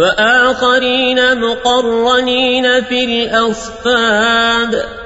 وآخرين مقرنين في الأصفاد.